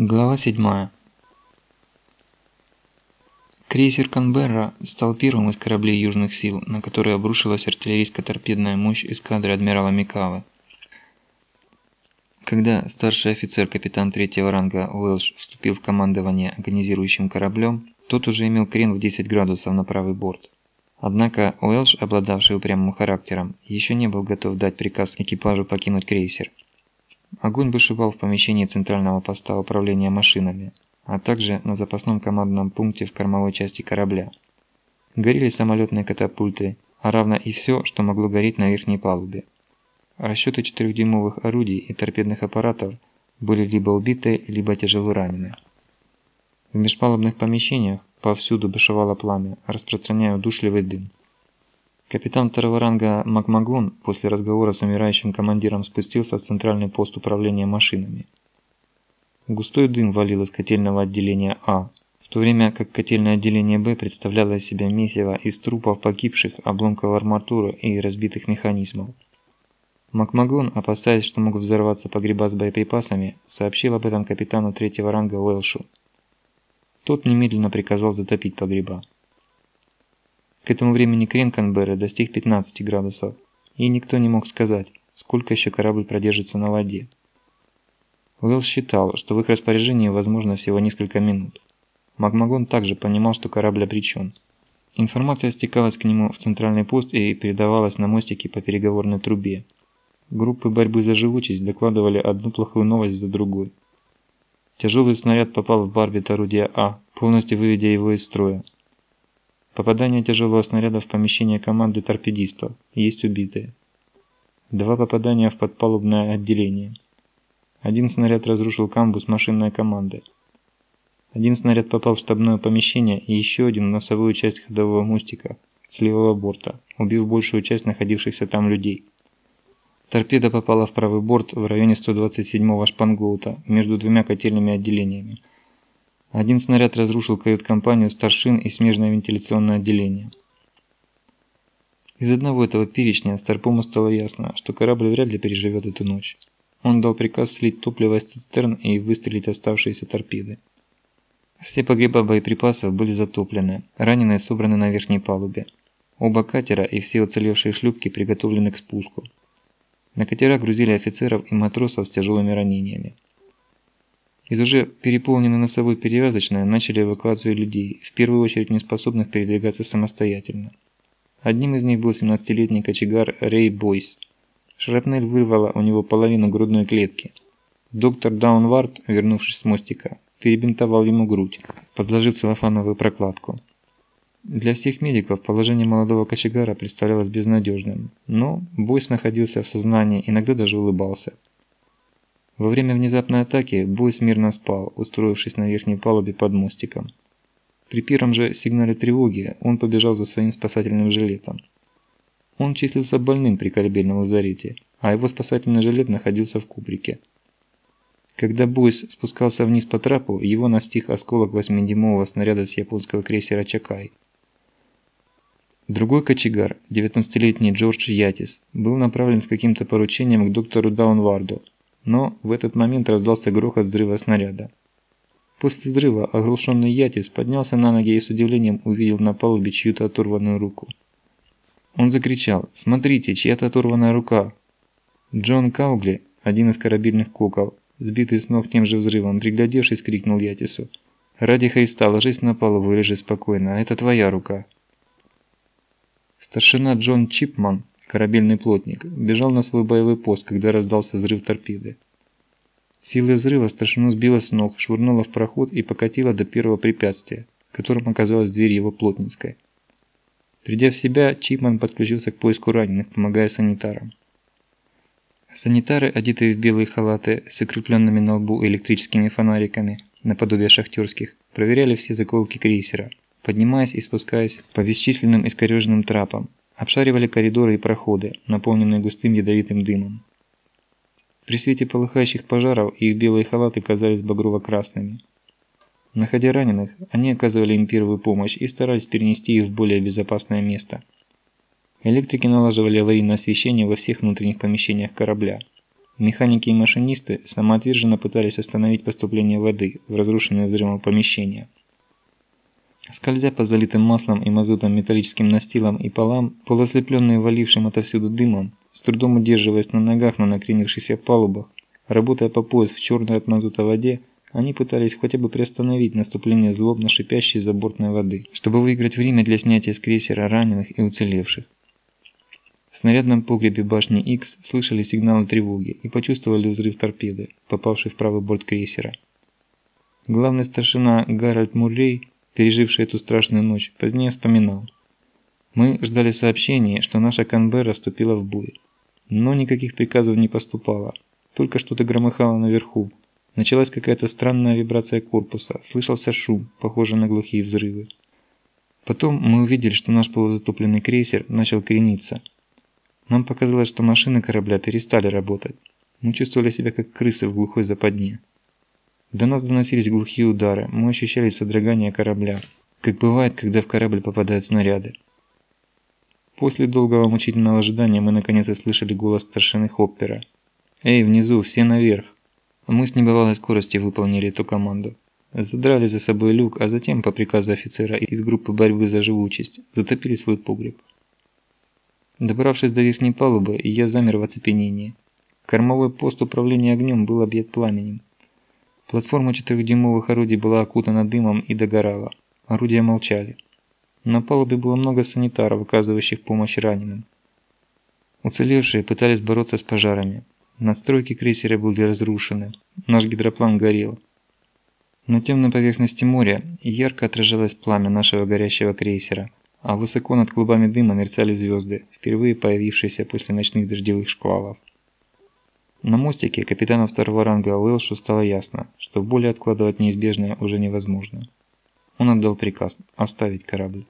Глава 7. Крейсер Канберра стал первым из кораблей Южных сил, на который обрушилась артиллерийско-торпедная мощь эскадры адмирала Микавы. Когда старший офицер капитан третьего ранга Уэлш вступил в командование агонизирующим кораблем, тот уже имел крен в 10 градусов на правый борт. Однако Уэлш, обладавший упрямым характером, еще не был готов дать приказ экипажу покинуть крейсер. Огонь бушевал в помещении центрального поста управления машинами, а также на запасном командном пункте в кормовой части корабля. Горели самолетные катапульты, а равно и все, что могло гореть на верхней палубе. Расчеты четырехдюймовых орудий и торпедных аппаратов были либо убиты, либо тяжело ранены. В межпалубных помещениях повсюду бушевало пламя, распространяя удушливый дым. Капитан второго ранга Макмагон после разговора с умирающим командиром спустился в центральный пост управления машинами. Густой дым валил из котельного отделения А, в то время как котельное отделение Б представляло из себя месиво из трупов погибших, обломков арматуры и разбитых механизмов. Макмагон, опасаясь, что могут взорваться погреба с боеприпасами, сообщил об этом капитану третьего ранга Уэлшу. Тот немедленно приказал затопить погреба. К этому времени крен Канберры достиг 15 градусов, и никто не мог сказать, сколько еще корабль продержится на воде. Уэлл считал, что в их распоряжении возможно всего несколько минут. Макмагон также понимал, что корабль обречен. Информация стекалась к нему в центральный пост и передавалась на мостике по переговорной трубе. Группы борьбы за живучесть докладывали одну плохую новость за другой. Тяжелый снаряд попал в барбит орудия А, полностью выведя его из строя. Попадание тяжелого снаряда в помещение команды торпедистов. Есть убитые. Два попадания в подпалубное отделение. Один снаряд разрушил камбус машинной команды. Один снаряд попал в штабное помещение и еще один в носовую часть ходового мостика с левого борта, убив большую часть находившихся там людей. Торпеда попала в правый борт в районе 127-го шпангоута между двумя котельными отделениями. Один снаряд разрушил кают-компанию старшин и смежное вентиляционное отделение. Из одного этого перечня Старпому стало ясно, что корабль вряд ли переживет эту ночь. Он дал приказ слить топливо из цистерн и выстрелить оставшиеся торпеды. Все погреба боеприпасов были затоплены, раненые собраны на верхней палубе. Оба катера и все уцелевшие шлюпки приготовлены к спуску. На катера грузили офицеров и матросов с тяжелыми ранениями. Из уже переполненной носовой перевязочной начали эвакуацию людей, в первую очередь неспособных передвигаться самостоятельно. Одним из них был 17-летний кочегар Рэй Бойс. Шрапнель вырвала у него половину грудной клетки. Доктор Даунвард, вернувшись с мостика, перебинтовал ему грудь, подложив целлофановую прокладку. Для всех медиков положение молодого кочегара представлялось безнадежным, но Бойс находился в сознании, иногда даже улыбался. Во время внезапной атаки Бойс мирно спал, устроившись на верхней палубе под мостиком. При первом же сигнале тревоги он побежал за своим спасательным жилетом. Он числился больным при корабельном лазарете, а его спасательный жилет находился в кубрике. Когда Бойс спускался вниз по трапу, его настиг осколок 8-дюймового снаряда с японского крейсера «Чакай». Другой кочегар, 19-летний Джордж Ятис, был направлен с каким-то поручением к доктору Даунварду, но в этот момент раздался грохот взрыва снаряда. После взрыва оглушенный Ятис поднялся на ноги и с удивлением увидел на палубе чью-то оторванную руку. Он закричал «Смотрите, чья-то оторванная рука!» Джон Каугли, один из корабельных коков, сбитый с ног тем же взрывом, приглядевшись, крикнул Ятису «Ради Христа, ложись на палубу и лежи спокойно, это твоя рука!» Старшина Джон Чипман корабельный плотник, бежал на свой боевой пост, когда раздался взрыв торпеды. Силой взрыва старшину сбила с ног, швырнула в проход и покатила до первого препятствия, которым оказалась дверь его плотницкой. Придя в себя, Чипман подключился к поиску раненых, помогая санитарам. Санитары, одетые в белые халаты с закрепленными на лбу электрическими фонариками, наподобие шахтерских, проверяли все заколки крейсера, поднимаясь и спускаясь по бесчисленным искореженным трапам, обшаривали коридоры и проходы, наполненные густым ядовитым дымом. При свете полыхающих пожаров их белые халаты казались багрово-красными. Находя раненых, они оказывали им первую помощь и старались перенести их в более безопасное место. Электрики налаживали аварийное освещение во всех внутренних помещениях корабля. Механики и машинисты самоотверженно пытались остановить поступление воды в разрушенное взрывом помещение. Скользя по залитым маслом и мазутом металлическим настилам и полам, полуослепленные валившим отовсюду дымом, с трудом удерживаясь на ногах на накренившихся палубах, работая по пояс в черной от мазута воде, они пытались хотя бы приостановить наступление злобно шипящей забортной воды, чтобы выиграть время для снятия с крейсера раненых и уцелевших. В снарядном погребе башни X слышали сигналы тревоги и почувствовали взрыв торпеды, попавшей в правый борт крейсера. Главный старшина Гарольд Муррей, переживший эту страшную ночь, позднее вспоминал. Мы ждали сообщения, что наша Канберра вступила в бой. Но никаких приказов не поступало, только что-то громыхало наверху. Началась какая-то странная вибрация корпуса, слышался шум, похожий на глухие взрывы. Потом мы увидели, что наш полузатопленный крейсер начал крениться – нам показалось, что машины корабля перестали работать. Мы чувствовали себя как крысы в глухой западне. До нас доносились глухие удары, мы ощущали содрогание корабля, как бывает, когда в корабль попадают снаряды. После долгого мучительного ожидания мы наконец услышали голос старшины Хоппера. «Эй, внизу, все наверх!» Мы с небывалой скоростью выполнили эту команду. Задрали за собой люк, а затем, по приказу офицера из группы борьбы за живучесть, затопили свой погреб. Добравшись до верхней палубы, я замер в оцепенении. Кормовой пост управления огнем был объят пламенем. Платформа четырехдюймовых орудий была окутана дымом и догорала. Орудия молчали. На палубе было много санитаров, оказывающих помощь раненым. Уцелевшие пытались бороться с пожарами. Надстройки крейсера были разрушены. Наш гидроплан горел. На темной поверхности моря ярко отражалось пламя нашего горящего крейсера – а высоко над клубами дыма мерцали звезды, впервые появившиеся после ночных дождевых шквалов. На мостике капитана второго ранга Уэлшу стало ясно, что более откладывать неизбежное уже невозможно. Он отдал приказ оставить корабль.